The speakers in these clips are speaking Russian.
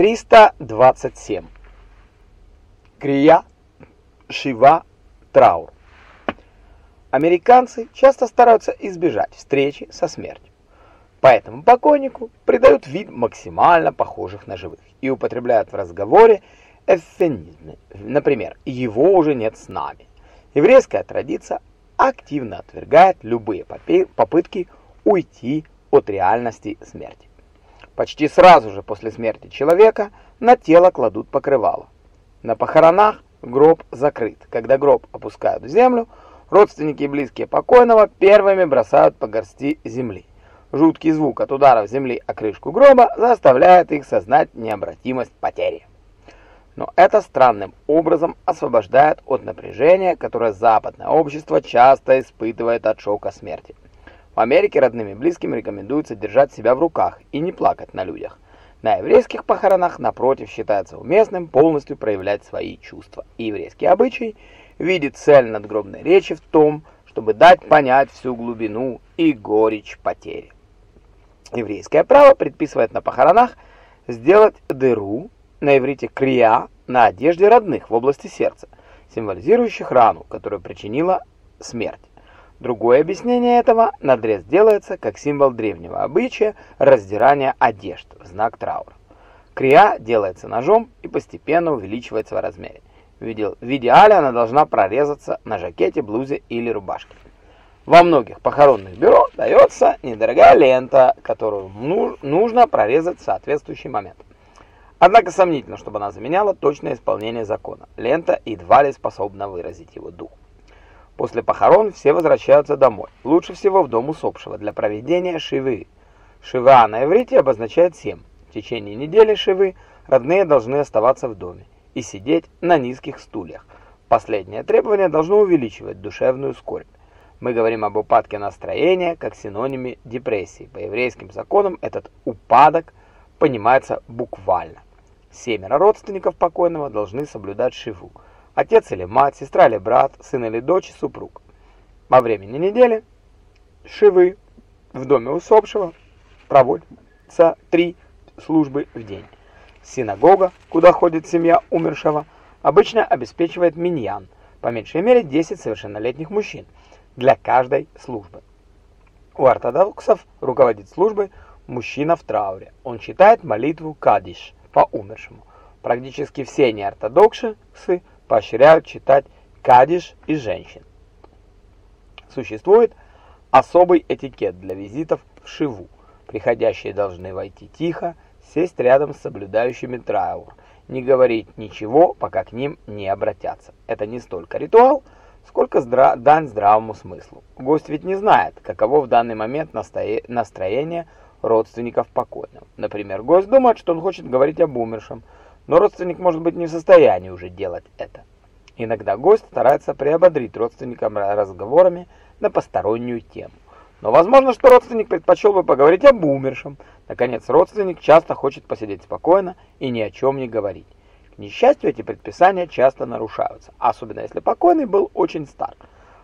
327. Крия, Шива, Траур. Американцы часто стараются избежать встречи со смертью. Поэтому покойнику придают вид максимально похожих на живых и употребляют в разговоре эвфемизмы. Например, «его уже нет с нами». Еврейская традиция активно отвергает любые попытки уйти от реальности смерти. Почти сразу же после смерти человека на тело кладут покрывало. На похоронах гроб закрыт. Когда гроб опускают в землю, родственники и близкие покойного первыми бросают по горсти земли. Жуткий звук от ударов земли о крышку гроба заставляет их сознать необратимость потери. Но это странным образом освобождает от напряжения, которое западное общество часто испытывает от шока смерти. В Америке родным и близким рекомендуется держать себя в руках и не плакать на людях. На еврейских похоронах, напротив, считается уместным полностью проявлять свои чувства. И еврейский обычай видит цель надгробной речи в том, чтобы дать понять всю глубину и горечь потери. Еврейское право предписывает на похоронах сделать дыру, на иврите крия, на одежде родных в области сердца, символизирующих рану, которую причинила смерть. Другое объяснение этого – надрез делается как символ древнего обычая раздирания одежд в знак траура. Крия делается ножом и постепенно увеличивается в размере. В идеале она должна прорезаться на жакете, блузе или рубашке. Во многих похоронных бюро дается недорогая лента, которую нужно прорезать в соответствующий момент. Однако сомнительно, чтобы она заменяла точное исполнение закона. Лента едва ли способна выразить его дух. После похорон все возвращаются домой, лучше всего в дом усопшего, для проведения шивы. Шива на иврите обозначает семь. В течение недели шивы родные должны оставаться в доме и сидеть на низких стульях. Последнее требование должно увеличивать душевную скорбь. Мы говорим об упадке настроения как синониме депрессии. По еврейским законам этот упадок понимается буквально. Семеро родственников покойного должны соблюдать шиву. Отец или мать, сестра или брат, сын или дочь, супруг. Во времени недели шивы в доме усопшего проводятся три службы в день. Синагога, куда ходит семья умершего, обычно обеспечивает миньян, по меньшей мере 10 совершеннолетних мужчин, для каждой службы. У ортодоксов руководит службой мужчина в трауре. Он читает молитву Кадиш по умершему. Практически все неортодоксы поощряют читать кадиш и женщин. Существует особый этикет для визитов в Шиву. Приходящие должны войти тихо, сесть рядом с соблюдающими траур, не говорить ничего, пока к ним не обратятся. Это не столько ритуал, сколько здра дань здравому смыслу. Гость ведь не знает, каково в данный момент настроение родственников покойного. Например, гость думает, что он хочет говорить об умершем, но родственник может быть не в состоянии уже делать это. Иногда гость старается приободрить родственника разговорами на постороннюю тему. Но возможно, что родственник предпочел бы поговорить об умершем. Наконец, родственник часто хочет посидеть спокойно и ни о чем не говорить. К несчастью, эти предписания часто нарушаются, особенно если покойный был очень стар.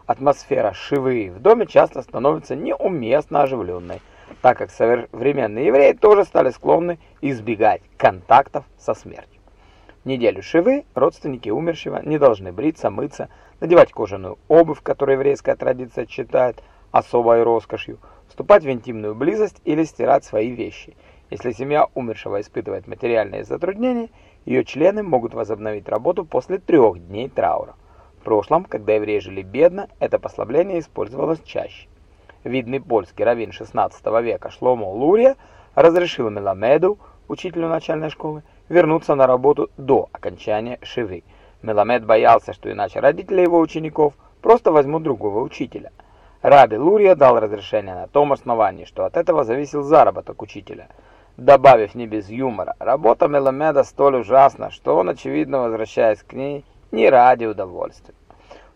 Атмосфера шивы в доме часто становится неуместно оживленной, так как современные евреи тоже стали склонны избегать контактов со смертью. Неделю Шивы родственники умершего не должны бриться, мыться, надевать кожаную обувь, которую еврейская традиция считает особой роскошью, вступать в интимную близость или стирать свои вещи. Если семья умершего испытывает материальные затруднения, ее члены могут возобновить работу после трех дней траура. В прошлом, когда евреи жили бедно, это послабление использовалось чаще. Видный польский раввин XVI века Шломо Лурия разрешил Меламеду, учителю начальной школы, вернуться на работу до окончания шивы. Меламед боялся, что иначе родители его учеников просто возьмут другого учителя. Раби Лурия дал разрешение на том основании, что от этого зависел заработок учителя, добавив не без юмора, работа Меламеда столь ужасна, что он, очевидно, возвращаясь к ней, не ради удовольствия.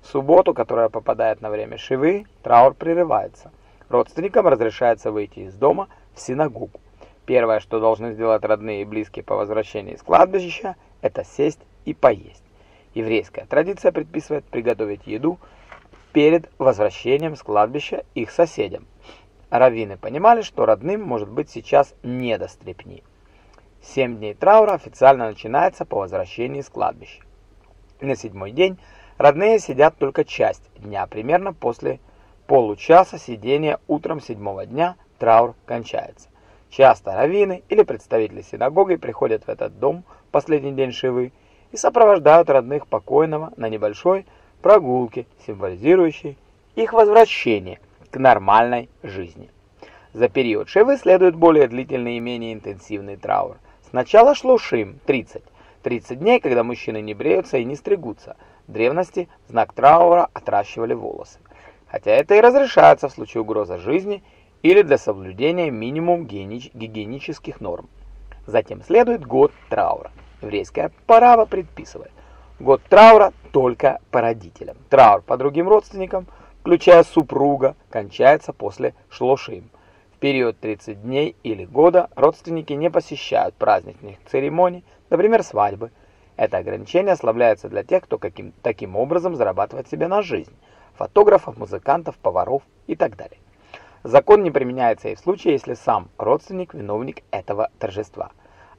В субботу, которая попадает на время шивы, траур прерывается. Родственникам разрешается выйти из дома в синагогу. Первое, что должны сделать родные и близкие по возвращении из кладбища, это сесть и поесть. Еврейская традиция предписывает приготовить еду перед возвращением с кладбища их соседям. Раввины понимали, что родным может быть сейчас не до стрепни. Семь дней траура официально начинается по возвращении с кладбища. На седьмой день родные сидят только часть дня, примерно после получаса сидения утром седьмого дня траур кончается. Часто раввины или представители синагоги приходят в этот дом в последний день Шивы и сопровождают родных покойного на небольшой прогулке, символизирующей их возвращение к нормальной жизни. За период Шивы следует более длительный и менее интенсивный траур. Сначала шло Шим 30, 30 дней, когда мужчины не бреются и не стригутся. В древности знак траура отращивали волосы хотя это и разрешается в случае угрозы жизни или для соблюдения минимум гигиенических норм. Затем следует год траура. Еврейская парава предписывает год траура только по родителям. Траур по другим родственникам, включая супруга, кончается после шлошим. В период 30 дней или года родственники не посещают праздничных церемоний, например, свадьбы. Это ограничение ослабляется для тех, кто каким таким образом зарабатывает себе на жизнь фотографов, музыкантов, поваров и так далее. Закон не применяется и в случае, если сам родственник виновник этого торжества.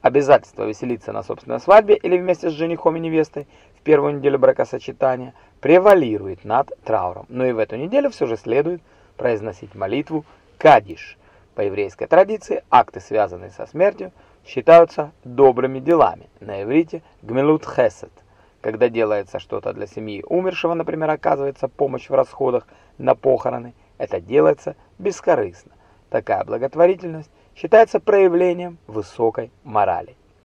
Обязательство веселиться на собственной свадьбе или вместе с женихом и невестой в первую неделю бракосочетания превалирует над трауром, но и в эту неделю все же следует произносить молитву «Кадиш». По еврейской традиции акты, связанные со смертью, считаются добрыми делами, на иврите «гмелут хесед», когда делается что-то для семьи умершего, например, оказывается помощь в расходах на похороны, это делается бескорыстно. Такая благотворительность считается проявлением высокой морали.